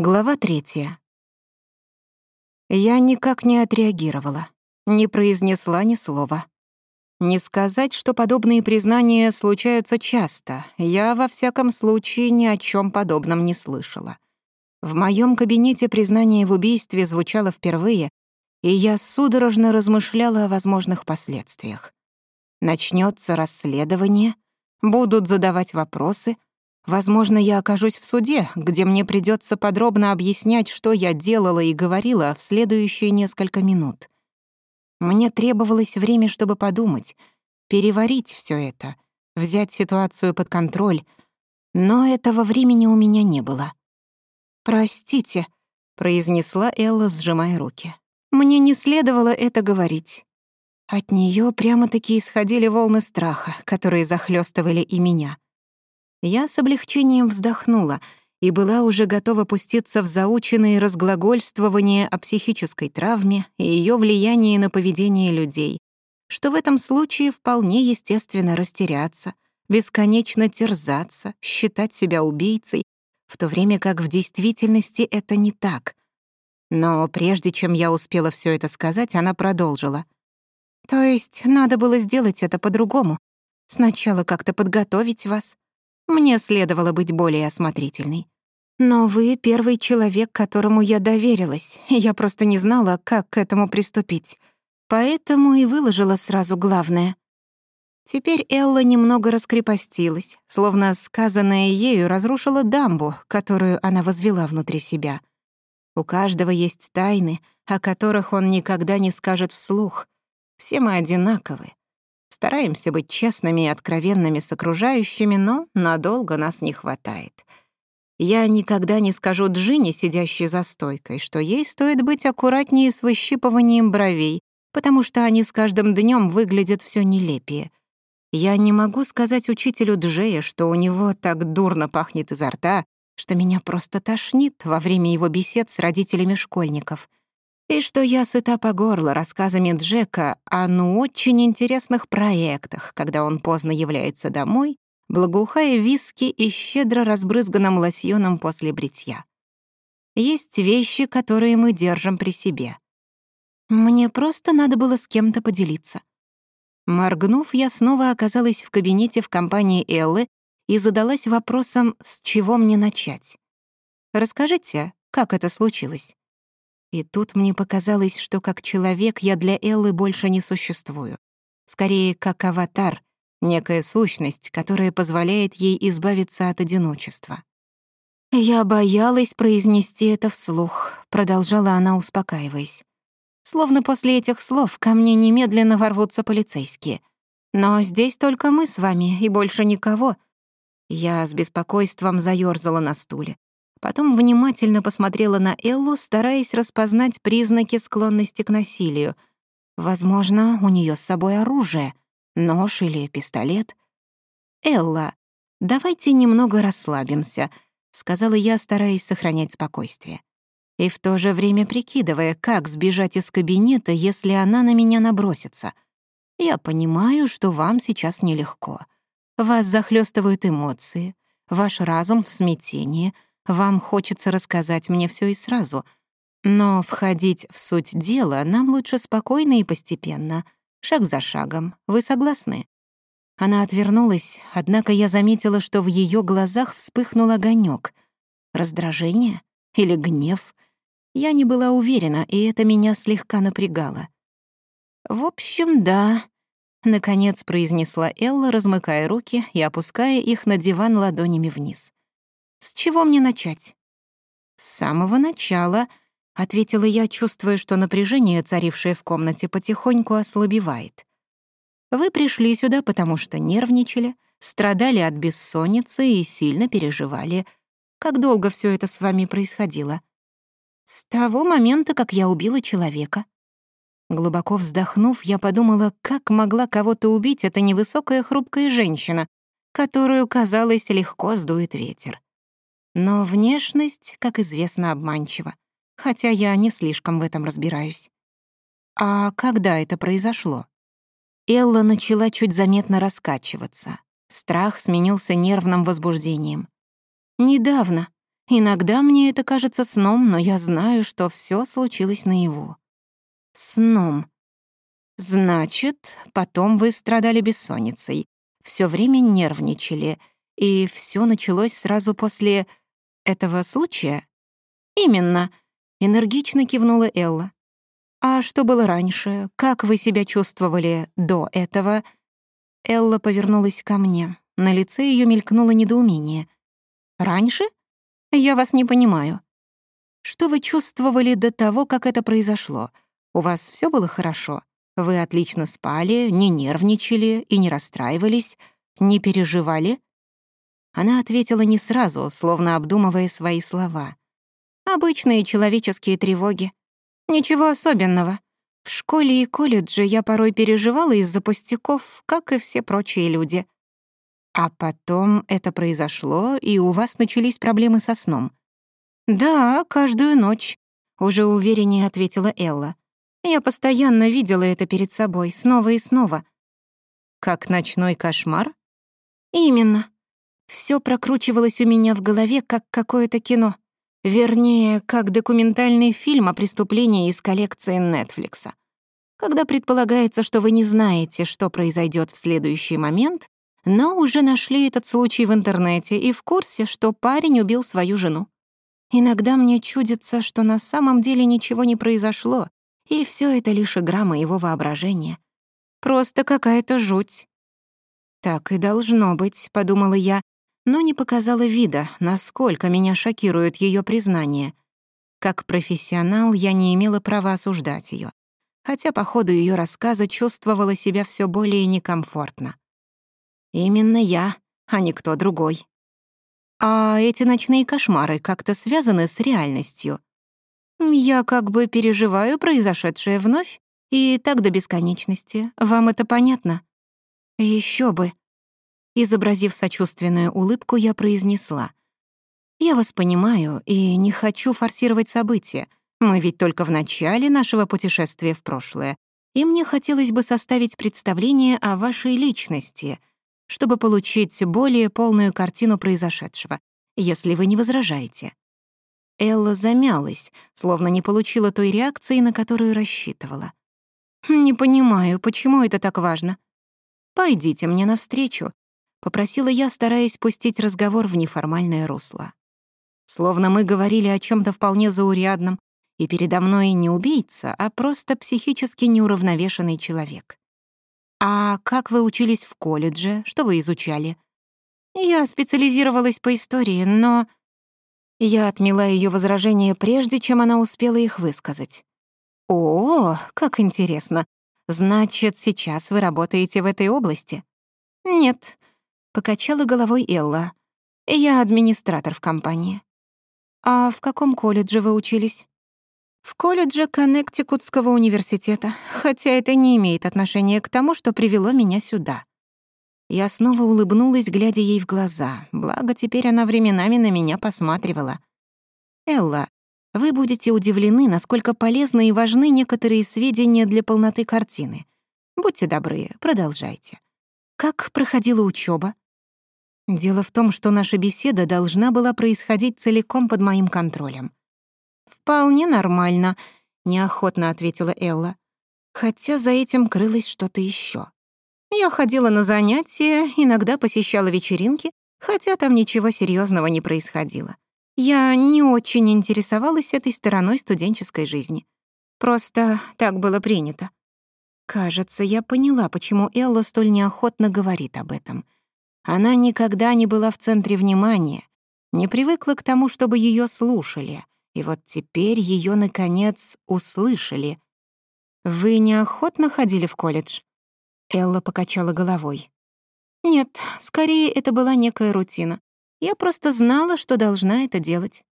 Глава третья. Я никак не отреагировала, не произнесла ни слова. Не сказать, что подобные признания случаются часто, я во всяком случае ни о чем подобном не слышала. В моем кабинете признание в убийстве звучало впервые, и я судорожно размышляла о возможных последствиях. Начнется расследование, будут задавать вопросы — Возможно, я окажусь в суде, где мне придется подробно объяснять, что я делала и говорила в следующие несколько минут. Мне требовалось время, чтобы подумать, переварить все это, взять ситуацию под контроль, но этого времени у меня не было. «Простите», — произнесла Элла, сжимая руки. «Мне не следовало это говорить». От нее прямо-таки исходили волны страха, которые захлестывали и меня — я с облегчением вздохнула и была уже готова пуститься в заученные разглагольствования о психической травме и ее влиянии на поведение людей, что в этом случае вполне естественно растеряться, бесконечно терзаться, считать себя убийцей, в то время как в действительности это не так. Но прежде чем я успела все это сказать, она продолжила. «То есть надо было сделать это по-другому? Сначала как-то подготовить вас?» Мне следовало быть более осмотрительной. Но вы первый человек, которому я доверилась. Я просто не знала, как к этому приступить. Поэтому и выложила сразу главное. Теперь Элла немного раскрепостилась, словно сказанное ею разрушило дамбу, которую она возвела внутри себя. У каждого есть тайны, о которых он никогда не скажет вслух. Все мы одинаковы стараемся быть честными и откровенными с окружающими, но надолго нас не хватает. Я никогда не скажу Джине, сидящей за стойкой, что ей стоит быть аккуратнее с выщипыванием бровей, потому что они с каждым днем выглядят все нелепее. Я не могу сказать учителю Джея, что у него так дурно пахнет изо рта, что меня просто тошнит во время его бесед с родителями школьников — и что я сыта по горло рассказами Джека о ну очень интересных проектах, когда он поздно является домой, благоухая виски и щедро разбрызганным лосьоном после бритья. Есть вещи, которые мы держим при себе. Мне просто надо было с кем-то поделиться. Моргнув, я снова оказалась в кабинете в компании Эллы и задалась вопросом, с чего мне начать. «Расскажите, как это случилось?» И тут мне показалось, что как человек я для Эллы больше не существую. Скорее, как аватар, некая сущность, которая позволяет ей избавиться от одиночества. «Я боялась произнести это вслух», — продолжала она, успокаиваясь. «Словно после этих слов ко мне немедленно ворвутся полицейские. Но здесь только мы с вами и больше никого». Я с беспокойством заёрзала на стуле. Потом внимательно посмотрела на Эллу, стараясь распознать признаки склонности к насилию. Возможно, у нее с собой оружие, нож или пистолет. «Элла, давайте немного расслабимся», — сказала я, стараясь сохранять спокойствие. И в то же время прикидывая, как сбежать из кабинета, если она на меня набросится. Я понимаю, что вам сейчас нелегко. Вас захлестывают эмоции, ваш разум в смятении — Вам хочется рассказать мне все и сразу. Но входить в суть дела нам лучше спокойно и постепенно, шаг за шагом. Вы согласны?» Она отвернулась, однако я заметила, что в ее глазах вспыхнул огонек. Раздражение? Или гнев? Я не была уверена, и это меня слегка напрягало. «В общем, да», — наконец произнесла Элла, размыкая руки и опуская их на диван ладонями вниз. С чего мне начать? С самого начала, ответила я, чувствуя, что напряжение, царившее в комнате, потихоньку ослабевает. Вы пришли сюда, потому что нервничали, страдали от бессонницы и сильно переживали. Как долго все это с вами происходило? С того момента, как я убила человека. Глубоко вздохнув, я подумала, как могла кого-то убить эта невысокая хрупкая женщина, которую, казалось, легко сдует ветер. Но внешность, как известно, обманчива. Хотя я не слишком в этом разбираюсь. А когда это произошло? Элла начала чуть заметно раскачиваться. Страх сменился нервным возбуждением. «Недавно. Иногда мне это кажется сном, но я знаю, что все случилось наяву». «Сном. Значит, потом вы страдали бессонницей, все время нервничали, и все началось сразу после этого случая?» «Именно», — энергично кивнула Элла. «А что было раньше? Как вы себя чувствовали до этого?» Элла повернулась ко мне. На лице её мелькнуло недоумение. «Раньше? Я вас не понимаю. Что вы чувствовали до того, как это произошло? У вас всё было хорошо? Вы отлично спали, не нервничали и не расстраивались, не переживали?» Она ответила не сразу, словно обдумывая свои слова. «Обычные человеческие тревоги. Ничего особенного. В школе и колледже я порой переживала из-за пустяков, как и все прочие люди. А потом это произошло, и у вас начались проблемы со сном». «Да, каждую ночь», — уже увереннее ответила Элла. «Я постоянно видела это перед собой, снова и снова». «Как ночной кошмар?» «Именно», все прокручивалось у меня в голове, как какое-то кино. Вернее, как документальный фильм о преступлении из коллекции Нетфликса. Когда предполагается, что вы не знаете, что произойдет в следующий момент, но уже нашли этот случай в интернете и в курсе, что парень убил свою жену. Иногда мне чудится, что на самом деле ничего не произошло, и все это лишь игра моего воображения. Просто какая-то жуть. «Так и должно быть», — подумала я, но не показала вида, насколько меня шокирует ее признание. Как профессионал я не имела права осуждать ее, хотя по ходу ее рассказа чувствовала себя все более некомфортно. «Именно я, а не кто другой». «А эти ночные кошмары как-то связаны с реальностью?» «Я как бы переживаю произошедшее вновь, и так до бесконечности. Вам это понятно?» Еще бы», изобразив сочувственную улыбку, я произнесла. «Я вас понимаю и не хочу форсировать события. Мы ведь только в начале нашего путешествия в прошлое, и мне хотелось бы составить представление о вашей личности, чтобы получить более полную картину произошедшего, если вы не возражаете». Элла замялась, словно не получила той реакции, на которую рассчитывала. «Не понимаю, почему это так важно?» «Пойдите мне навстречу Попросила я, стараясь пустить разговор в неформальное русло. Словно мы говорили о чем то вполне заурядном, и передо мной не убийца, а просто психически неуравновешенный человек. «А как вы учились в колледже? Что вы изучали?» «Я специализировалась по истории, но...» Я отмела ее возражения, прежде чем она успела их высказать. «О, как интересно! Значит, сейчас вы работаете в этой области?» «Нет», Покачала головой Элла. «Я администратор в компании». «А в каком колледже вы учились?» «В колледже Коннектикутского университета, хотя это не имеет отношения к тому, что привело меня сюда». Я снова улыбнулась, глядя ей в глаза, благо теперь она временами на меня посматривала. «Элла, вы будете удивлены, насколько полезны и важны некоторые сведения для полноты картины. Будьте добры, продолжайте. Как проходила учеба? Дело в том, что наша беседа должна была происходить целиком под моим контролем. «Вполне нормально», — неохотно ответила Элла. Хотя за этим крылось что-то еще. Я ходила на занятия, иногда посещала вечеринки, хотя там ничего серьезного не происходило. Я не очень интересовалась этой стороной студенческой жизни. Просто так было принято. Кажется, я поняла, почему Элла столь неохотно говорит об этом — она никогда не была в центре внимания, не привыкла к тому, чтобы ее слушали, и вот теперь ее наконец, услышали. «Вы неохотно ходили в колледж?» Элла покачала головой. «Нет, скорее это была некая рутина. Я просто знала, что должна это делать».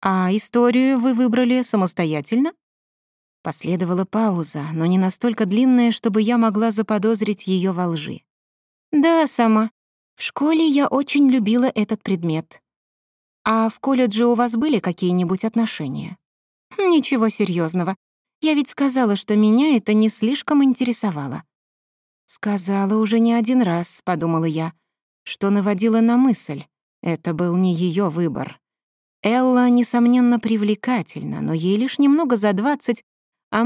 «А историю вы выбрали самостоятельно?» Последовала пауза, но не настолько длинная, чтобы я могла заподозрить ее во лжи. «Да, сама. В школе я очень любила этот предмет. А в колледже у вас были какие-нибудь отношения? Ничего серьезного. Я ведь сказала, что меня это не слишком интересовало. Сказала уже не один раз, подумала я, что наводила на мысль. Это был не ее выбор. Элла, несомненно, привлекательна, но ей лишь немного за двадцать, а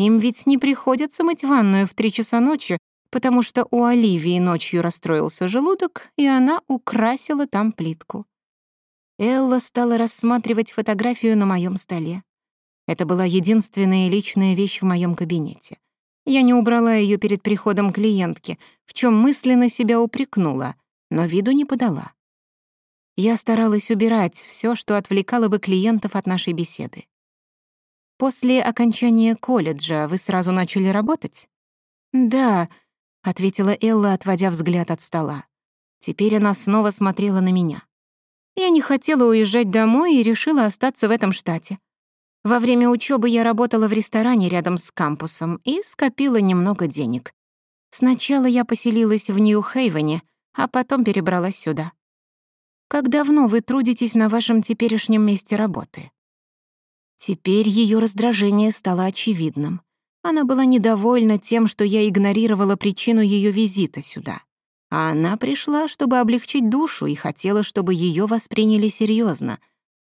Им ведь не приходится мыть ванную в три часа ночи, потому что у Оливии ночью расстроился желудок, и она украсила там плитку. Элла стала рассматривать фотографию на моем столе. Это была единственная личная вещь в моем кабинете. Я не убрала ее перед приходом клиентки, в чем мысленно себя упрекнула, но виду не подала. Я старалась убирать все, что отвлекало бы клиентов от нашей беседы. «После окончания колледжа вы сразу начали работать?» «Да», — ответила Элла, отводя взгляд от стола. Теперь она снова смотрела на меня. Я не хотела уезжать домой и решила остаться в этом штате. Во время учебы я работала в ресторане рядом с кампусом и скопила немного денег. Сначала я поселилась в Нью-Хейвене, а потом перебралась сюда. Как давно вы трудитесь на вашем теперешнем месте работы? Теперь её раздражение стало очевидным. Она была недовольна тем, что я игнорировала причину её визита сюда. А она пришла, чтобы облегчить душу и хотела, чтобы её восприняли серьёзно.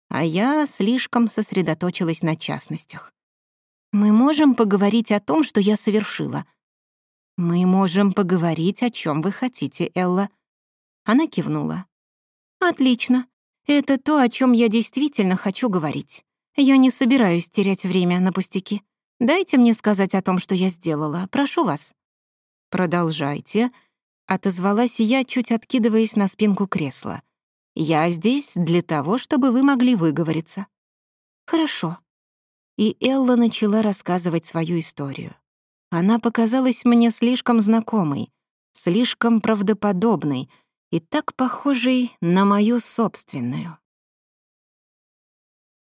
А я слишком сосредоточилась на частностях. «Мы можем поговорить о том, что я совершила», «Мы можем поговорить, о чем вы хотите, Элла». Она кивнула. «Отлично. Это то, о чем я действительно хочу говорить. Я не собираюсь терять время на пустяки. Дайте мне сказать о том, что я сделала. Прошу вас». «Продолжайте», — отозвалась я, чуть откидываясь на спинку кресла. «Я здесь для того, чтобы вы могли выговориться». «Хорошо». И Элла начала рассказывать свою историю. Она показалась мне слишком знакомой, слишком правдоподобной и так похожей на мою собственную.